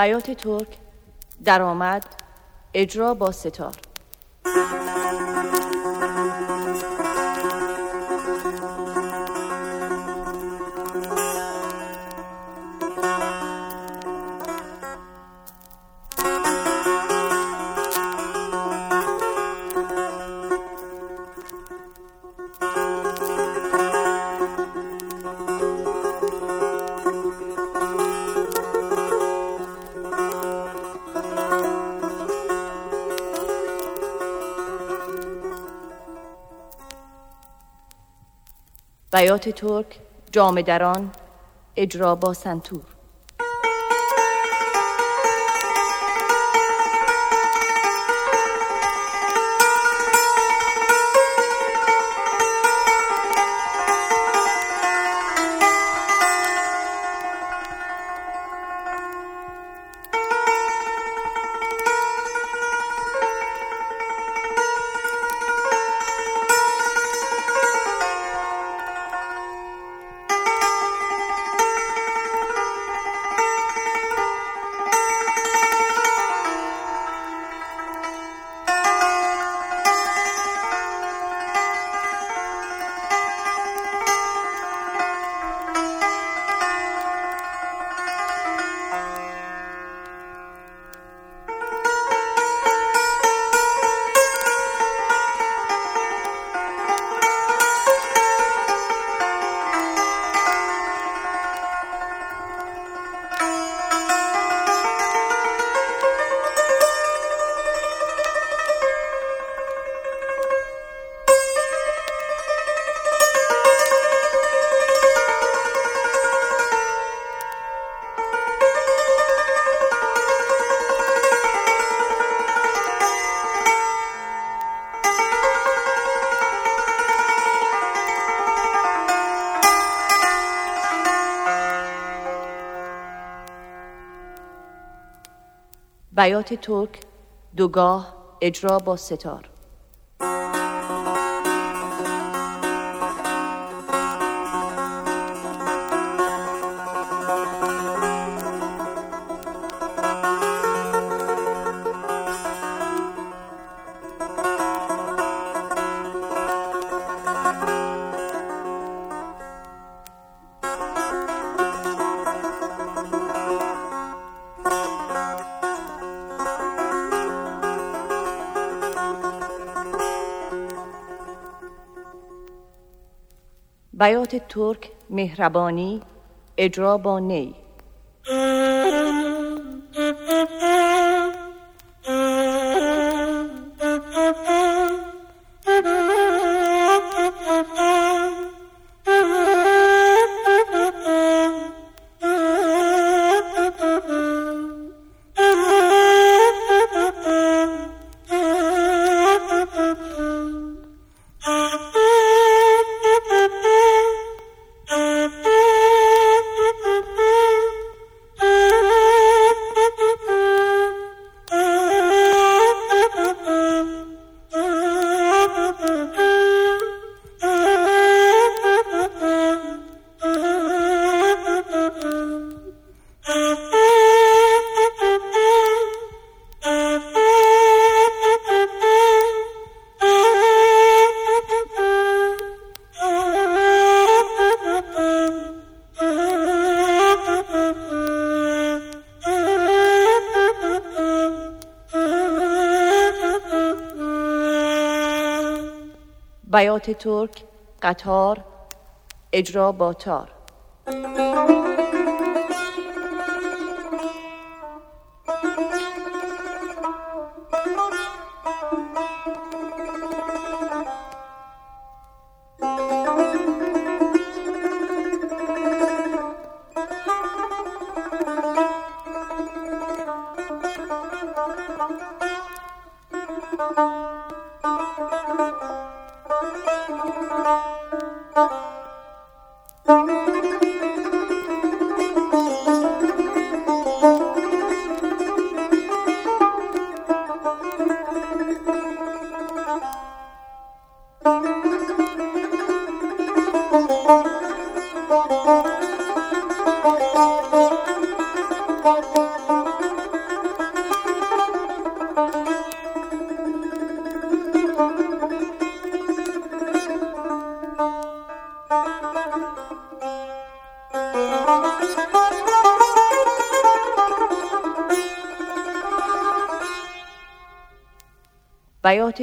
بیات ترک درآمد اجرا با ستار بیات ترک جام دران اجرا با سنتور. بیات ترک دوگاه اجرا با ستار. بیات ترک مهربانی اجرا با نی. بیات ترک قطار اجرا با تار Thank you. thank you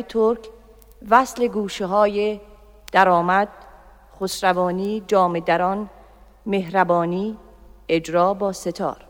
ترک وصل گوشه های درآمد خسروانی جام دران مهربانی اجرا با ستار.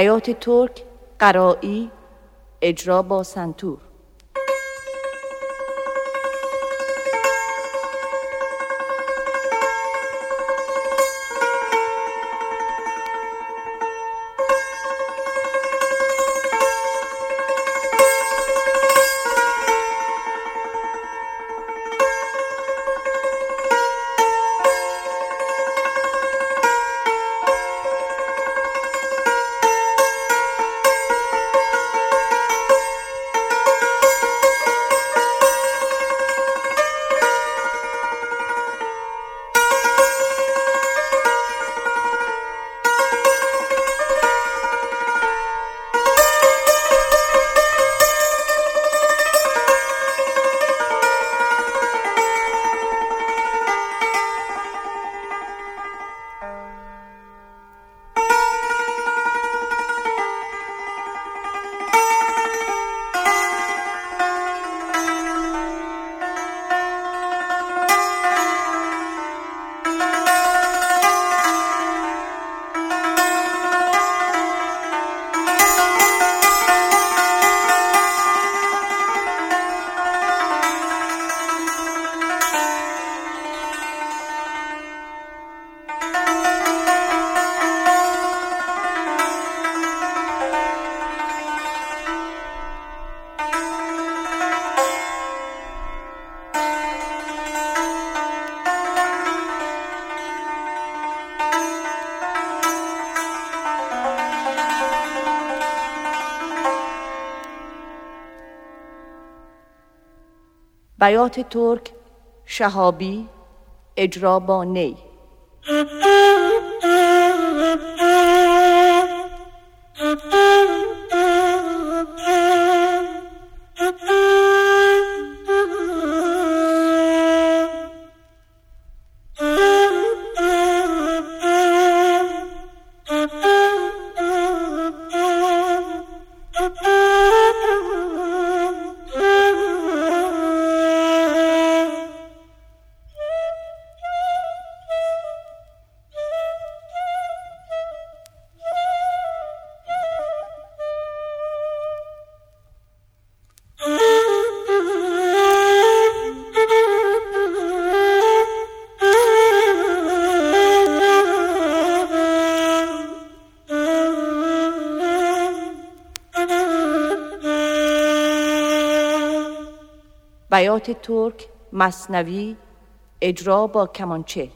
بیات ترک قرایی اجرا با سنتور. بیات ترک شهابی اجرا با نی. بیات ترک مصنوی اجرا با کمانچه.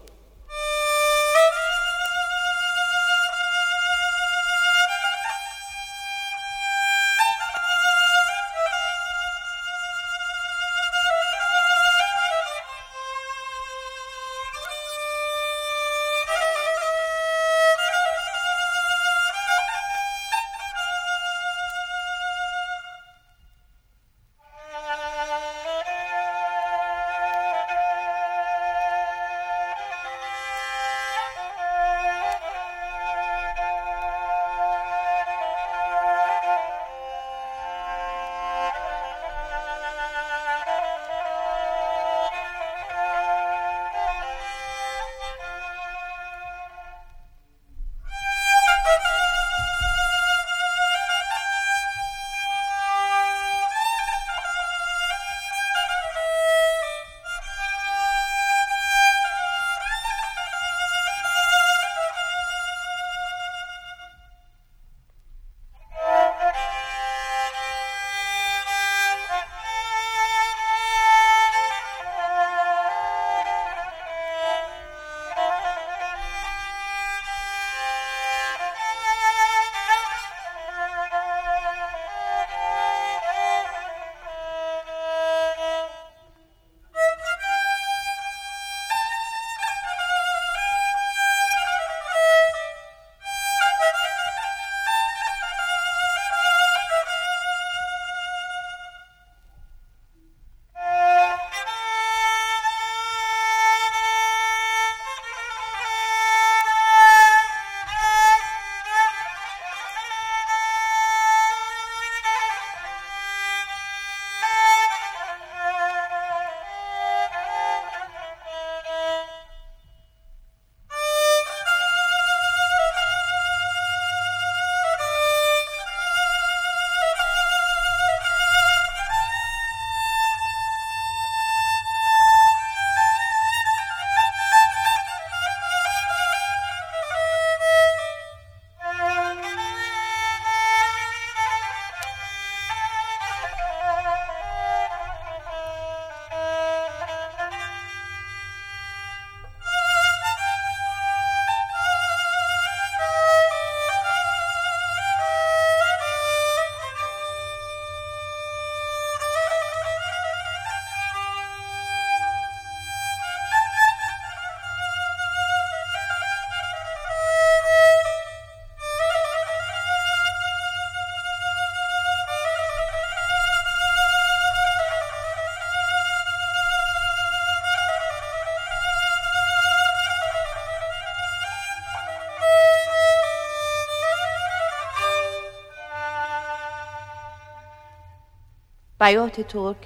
بیات ترک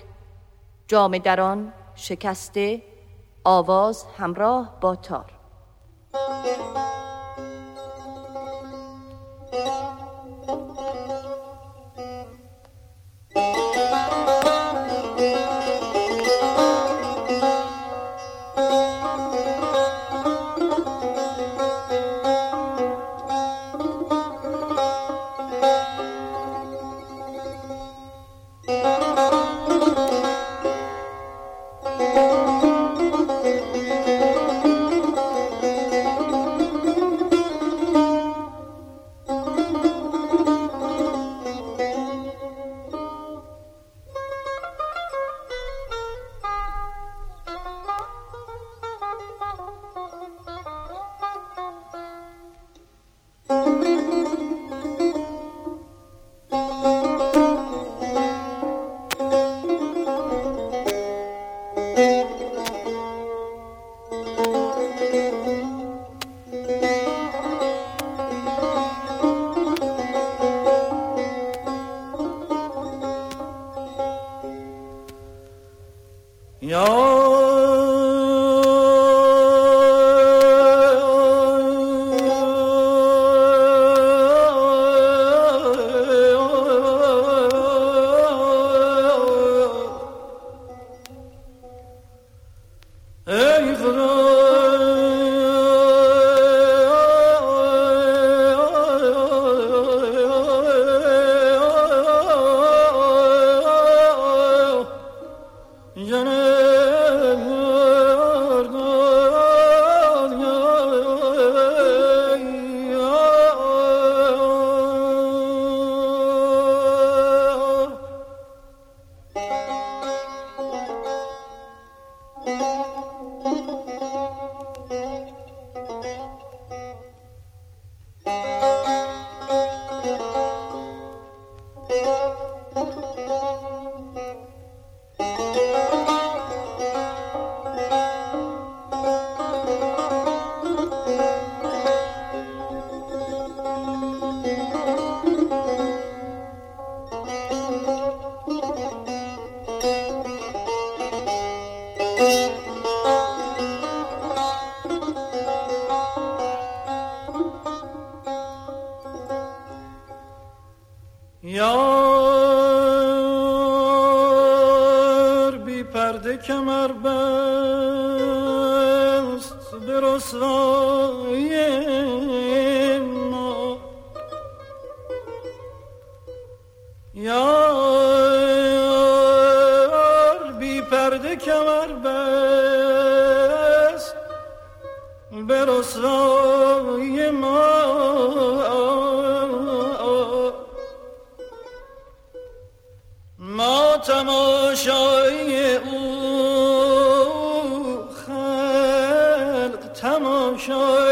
جام دران شکسته آواز همراه با تار. Yo. No. بست به رسوای ما. یار بی پرده کمر بست به رسوای ما. ما تماشای shine.